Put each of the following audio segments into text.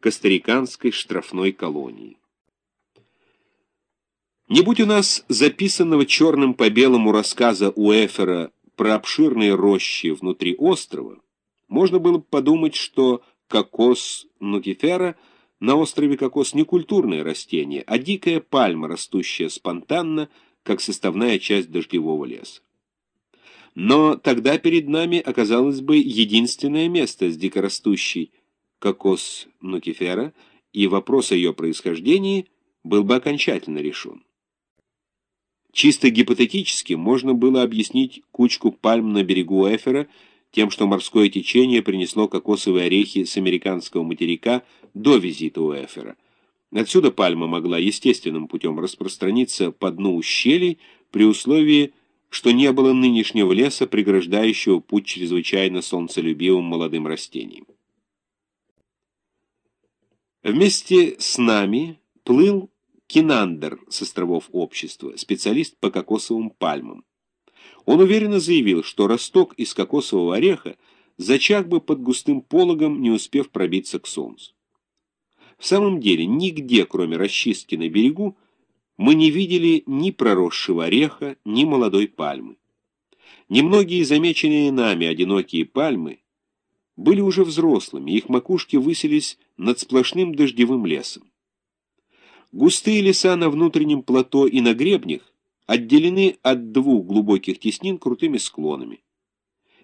костариканской штрафной колонии. Не будь у нас записанного черным по белому рассказа Уэфера про обширные рощи внутри острова, можно было бы подумать, что кокос нукифера на острове кокос не культурное растение, а дикая пальма, растущая спонтанно, как составная часть дождевого леса. Но тогда перед нами оказалось бы единственное место с дикорастущей кокос нукифера, и вопрос о ее происхождении был бы окончательно решен. Чисто гипотетически можно было объяснить кучку пальм на берегу Эфера тем, что морское течение принесло кокосовые орехи с американского материка до визита у Эфера. Отсюда пальма могла естественным путем распространиться по дну ущелий при условии, что не было нынешнего леса, преграждающего путь чрезвычайно солнцелюбивым молодым растениям. Вместе с нами плыл Кинандер с островов общества, специалист по кокосовым пальмам. Он уверенно заявил, что росток из кокосового ореха зачах бы под густым пологом, не успев пробиться к солнцу. В самом деле, нигде, кроме расчистки на берегу, мы не видели ни проросшего ореха, ни молодой пальмы. Немногие замеченные нами одинокие пальмы были уже взрослыми, их макушки высились над сплошным дождевым лесом. Густые леса на внутреннем плато и на гребнях отделены от двух глубоких теснин крутыми склонами.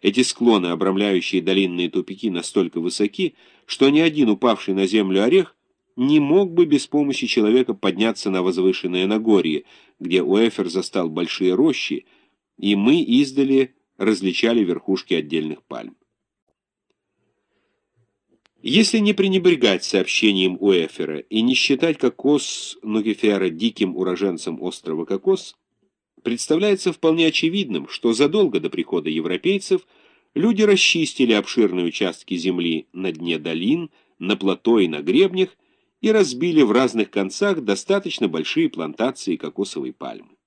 Эти склоны, обрамляющие долинные тупики, настолько высоки, что ни один упавший на землю орех не мог бы без помощи человека подняться на возвышенное Нагорье, где Уэфер застал большие рощи, и мы издали различали верхушки отдельных пальм. Если не пренебрегать сообщением Уэфера и не считать кокос Нугефера диким уроженцем острова Кокос, представляется вполне очевидным, что задолго до прихода европейцев люди расчистили обширные участки земли на дне долин, на плато и на гребнях и разбили в разных концах достаточно большие плантации кокосовой пальмы.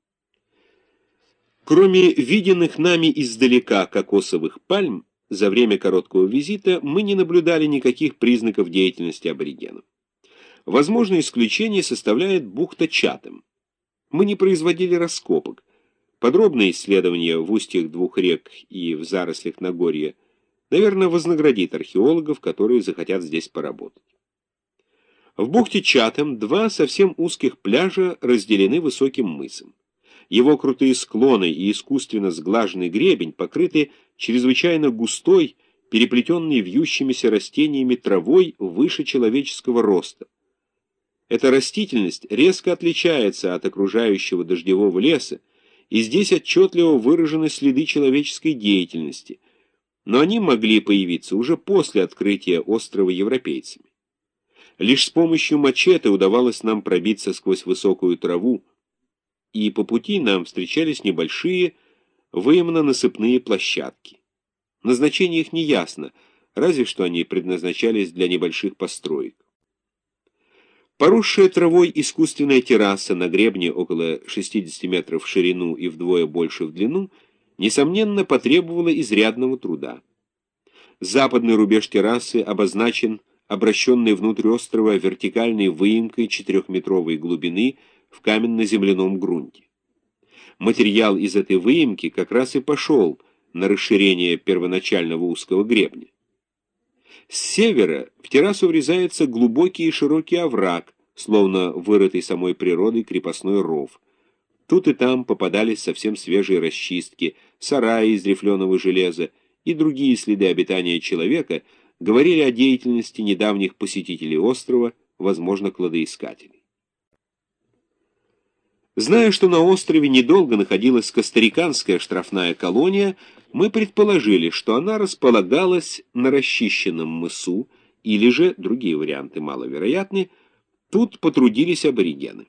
Кроме виденных нами издалека кокосовых пальм, за время короткого визита мы не наблюдали никаких признаков деятельности аборигенов. Возможное исключение составляет бухта Чатам. Мы не производили раскопок. Подробное исследование в устьях двух рек и в зарослях Нагорья, наверное, вознаградит археологов, которые захотят здесь поработать. В бухте Чатам два совсем узких пляжа разделены высоким мысом. Его крутые склоны и искусственно сглаженный гребень покрыты чрезвычайно густой, переплетенной вьющимися растениями травой выше человеческого роста. Эта растительность резко отличается от окружающего дождевого леса, и здесь отчетливо выражены следы человеческой деятельности, но они могли появиться уже после открытия острова европейцами. Лишь с помощью мачете удавалось нам пробиться сквозь высокую траву, и по пути нам встречались небольшие, выемно-насыпные площадки. Назначение их не ясно, разве что они предназначались для небольших построек. Поросшая травой искусственная терраса на гребне около 60 метров в ширину и вдвое больше в длину, несомненно, потребовала изрядного труда. Западный рубеж террасы обозначен обращенной внутрь острова вертикальной выемкой четырехметровой глубины в каменно-земляном грунте. Материал из этой выемки как раз и пошел на расширение первоначального узкого гребня. С севера в террасу врезается глубокий и широкий овраг, словно вырытый самой природой крепостной ров. Тут и там попадались совсем свежие расчистки, сараи из рифленого железа и другие следы обитания человека говорили о деятельности недавних посетителей острова, возможно, кладоискателей. Зная, что на острове недолго находилась костариканская штрафная колония, мы предположили, что она располагалась на расчищенном мысу, или же, другие варианты маловероятны, тут потрудились аборигены.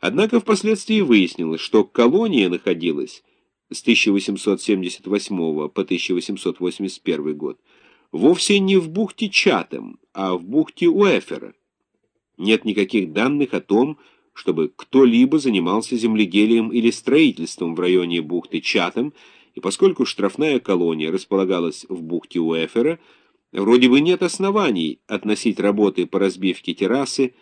Однако впоследствии выяснилось, что колония находилась с 1878 по 1881 год вовсе не в бухте Чатам, а в бухте Уэфера. Нет никаких данных о том, чтобы кто-либо занимался земледелием или строительством в районе бухты Чатам, и поскольку штрафная колония располагалась в бухте Уэфера, Вроде бы нет оснований относить работы по разбивке террасы